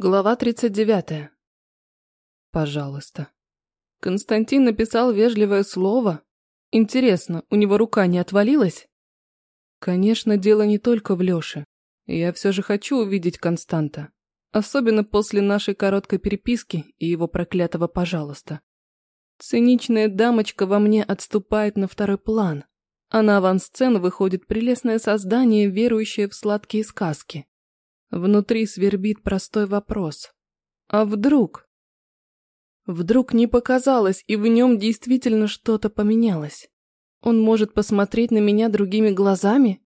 Глава 39. Пожалуйста. Константин написал вежливое слово. Интересно, у него рука не отвалилась? Конечно, дело не только в Лёше. Я все же хочу увидеть Константа. Особенно после нашей короткой переписки и его проклятого «пожалуйста». Циничная дамочка во мне отступает на второй план, а на авансцену выходит прелестное создание, верующее в сладкие сказки. Внутри свербит простой вопрос. А вдруг? Вдруг не показалось, и в нем действительно что-то поменялось. Он может посмотреть на меня другими глазами?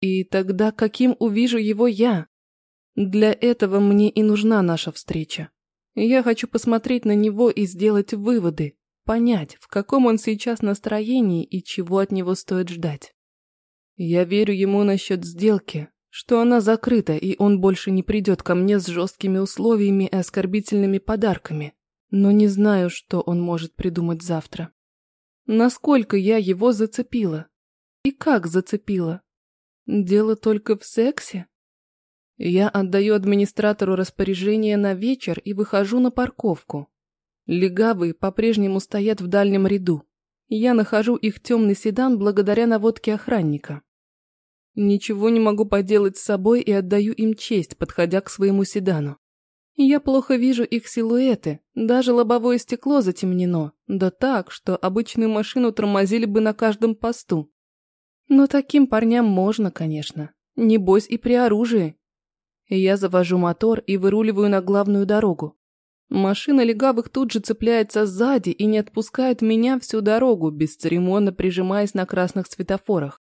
И тогда каким увижу его я? Для этого мне и нужна наша встреча. Я хочу посмотреть на него и сделать выводы, понять, в каком он сейчас настроении и чего от него стоит ждать. Я верю ему насчет сделки, что она закрыта, и он больше не придет ко мне с жесткими условиями и оскорбительными подарками. Но не знаю, что он может придумать завтра. Насколько я его зацепила? И как зацепила? Дело только в сексе? Я отдаю администратору распоряжение на вечер и выхожу на парковку. Легавые по-прежнему стоят в дальнем ряду. Я нахожу их темный седан благодаря наводке охранника. Ничего не могу поделать с собой и отдаю им честь, подходя к своему седану. Я плохо вижу их силуэты, даже лобовое стекло затемнено, да так, что обычную машину тормозили бы на каждом посту. Но таким парням можно, конечно. Небось и при оружии. Я завожу мотор и выруливаю на главную дорогу. Машина легавых тут же цепляется сзади и не отпускает меня всю дорогу, бесцеремонно прижимаясь на красных светофорах.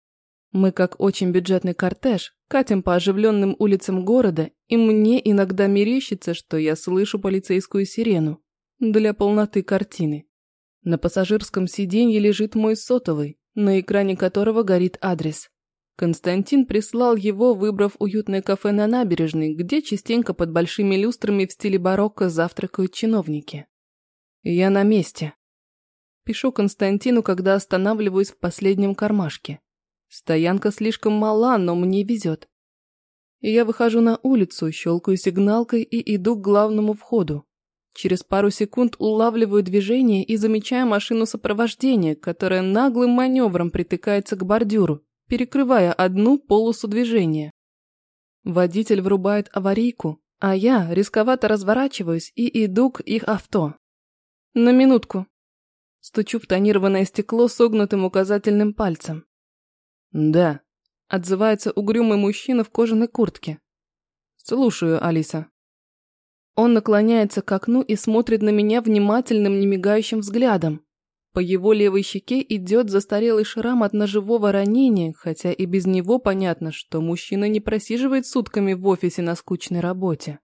Мы, как очень бюджетный кортеж, катим по оживленным улицам города, и мне иногда мерещится, что я слышу полицейскую сирену. Для полноты картины. На пассажирском сиденье лежит мой сотовый, на экране которого горит адрес. Константин прислал его, выбрав уютное кафе на набережной, где частенько под большими люстрами в стиле барокко завтракают чиновники. Я на месте. Пишу Константину, когда останавливаюсь в последнем кармашке. Стоянка слишком мала, но мне везет. Я выхожу на улицу, щелкаю сигналкой и иду к главному входу. Через пару секунд улавливаю движение и замечаю машину сопровождения, которая наглым маневром притыкается к бордюру, перекрывая одну полосу движения. Водитель врубает аварийку, а я рисковато разворачиваюсь и иду к их авто. На минутку. Стучу в тонированное стекло согнутым указательным пальцем. «Да», – отзывается угрюмый мужчина в кожаной куртке. «Слушаю, Алиса». Он наклоняется к окну и смотрит на меня внимательным, немигающим взглядом. По его левой щеке идет застарелый шрам от ножевого ранения, хотя и без него понятно, что мужчина не просиживает сутками в офисе на скучной работе.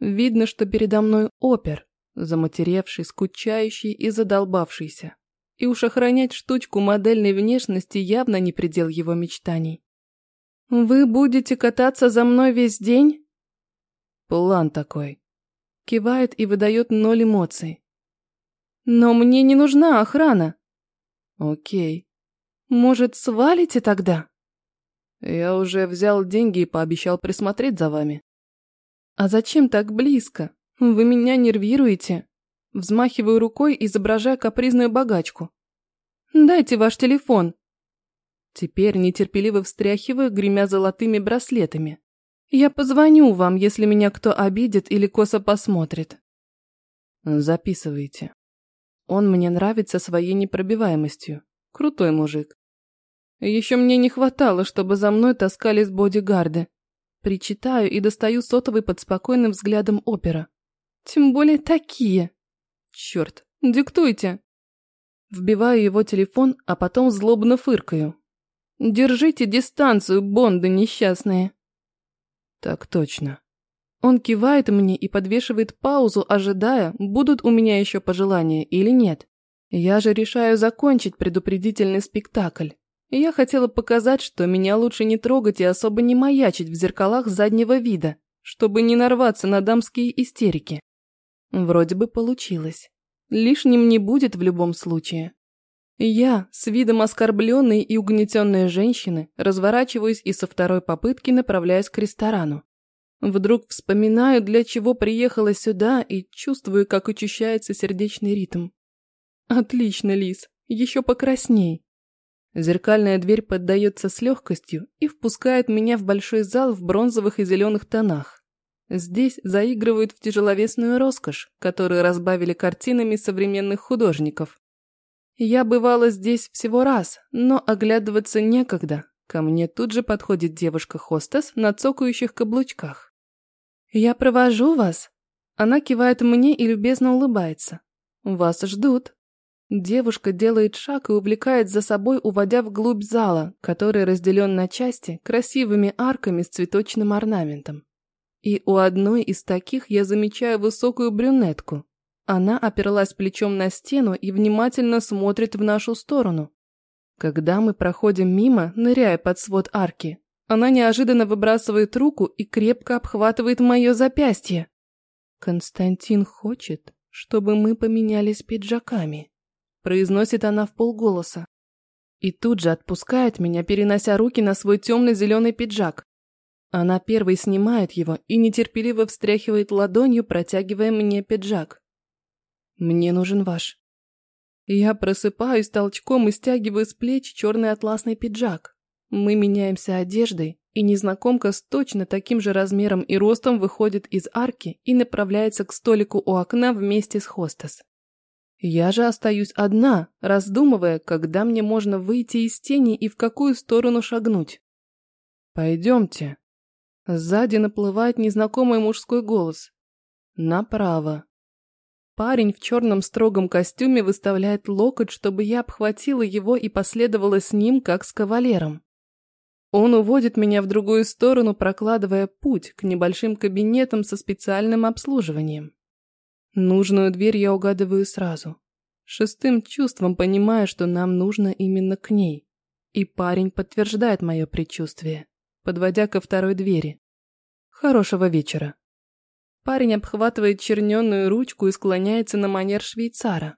Видно, что передо мной опер, заматеревший, скучающий и задолбавшийся. И уж охранять штучку модельной внешности явно не предел его мечтаний. «Вы будете кататься за мной весь день?» «План такой». Кивает и выдает ноль эмоций. «Но мне не нужна охрана». «Окей». «Может, свалите тогда?» «Я уже взял деньги и пообещал присмотреть за вами». «А зачем так близко? Вы меня нервируете?» Взмахиваю рукой, изображая капризную богачку. «Дайте ваш телефон». Теперь нетерпеливо встряхиваю, гремя золотыми браслетами. «Я позвоню вам, если меня кто обидит или косо посмотрит». Записывайте. Он мне нравится своей непробиваемостью. Крутой мужик. Еще мне не хватало, чтобы за мной таскались бодигарды. Причитаю и достаю сотовый под спокойным взглядом опера. Тем более такие. Черт, диктуйте. Вбиваю его телефон, а потом злобно фыркаю. Держите дистанцию, бонды несчастные. Так точно. Он кивает мне и подвешивает паузу, ожидая, будут у меня еще пожелания или нет. Я же решаю закончить предупредительный спектакль. Я хотела показать, что меня лучше не трогать и особо не маячить в зеркалах заднего вида, чтобы не нарваться на дамские истерики. Вроде бы получилось. Лишним не будет в любом случае. Я, с видом оскорбленной и угнетенной женщины, разворачиваюсь и со второй попытки направляюсь к ресторану. Вдруг вспоминаю, для чего приехала сюда и чувствую, как учащается сердечный ритм. Отлично, Лис, еще покрасней. Зеркальная дверь поддается с легкостью и впускает меня в большой зал в бронзовых и зеленых тонах. Здесь заигрывают в тяжеловесную роскошь, которую разбавили картинами современных художников. Я бывала здесь всего раз, но оглядываться некогда. Ко мне тут же подходит девушка-хостес на цокающих каблучках. «Я провожу вас». Она кивает мне и любезно улыбается. «Вас ждут». Девушка делает шаг и увлекает за собой, уводя вглубь зала, который разделен на части красивыми арками с цветочным орнаментом. И у одной из таких я замечаю высокую брюнетку. Она оперлась плечом на стену и внимательно смотрит в нашу сторону. Когда мы проходим мимо, ныряя под свод арки, она неожиданно выбрасывает руку и крепко обхватывает мое запястье. Константин хочет, чтобы мы поменялись пиджаками произносит она в полголоса. И тут же отпускает меня, перенося руки на свой темно-зеленый пиджак. Она первой снимает его и нетерпеливо встряхивает ладонью, протягивая мне пиджак. «Мне нужен ваш». Я просыпаюсь толчком и стягиваю с плеч черный атласный пиджак. Мы меняемся одеждой, и незнакомка с точно таким же размером и ростом выходит из арки и направляется к столику у окна вместе с хостес. Я же остаюсь одна, раздумывая, когда мне можно выйти из тени и в какую сторону шагнуть. «Пойдемте». Сзади наплывает незнакомый мужской голос. «Направо». Парень в черном строгом костюме выставляет локоть, чтобы я обхватила его и последовала с ним, как с кавалером. Он уводит меня в другую сторону, прокладывая путь к небольшим кабинетам со специальным обслуживанием. Нужную дверь я угадываю сразу. Шестым чувством понимаю, что нам нужно именно к ней. И парень подтверждает мое предчувствие, подводя ко второй двери. Хорошего вечера. Парень обхватывает черненную ручку и склоняется на манер швейцара.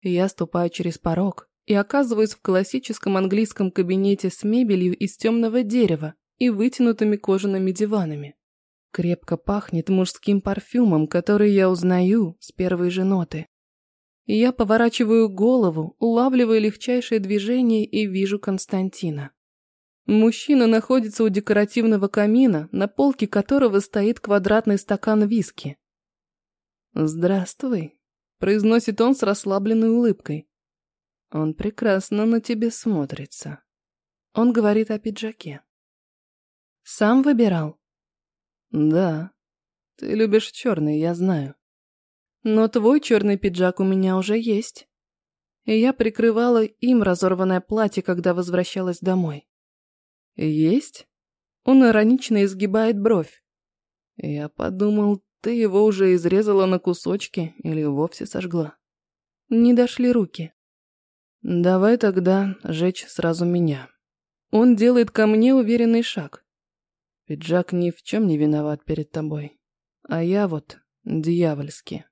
Я ступаю через порог и оказываюсь в классическом английском кабинете с мебелью из темного дерева и вытянутыми кожаными диванами. Крепко пахнет мужским парфюмом, который я узнаю с первой же ноты. Я поворачиваю голову, улавливаю легчайшее движение и вижу Константина. Мужчина находится у декоративного камина, на полке которого стоит квадратный стакан виски. «Здравствуй», – произносит он с расслабленной улыбкой. «Он прекрасно на тебе смотрится». Он говорит о пиджаке. «Сам выбирал?» «Да. Ты любишь черный, я знаю. Но твой черный пиджак у меня уже есть. И я прикрывала им разорванное платье, когда возвращалась домой». «Есть?» Он иронично изгибает бровь. Я подумал, ты его уже изрезала на кусочки или вовсе сожгла. Не дошли руки. Давай тогда жечь сразу меня. Он делает ко мне уверенный шаг. Пиджак ни в чем не виноват перед тобой. А я вот дьявольски.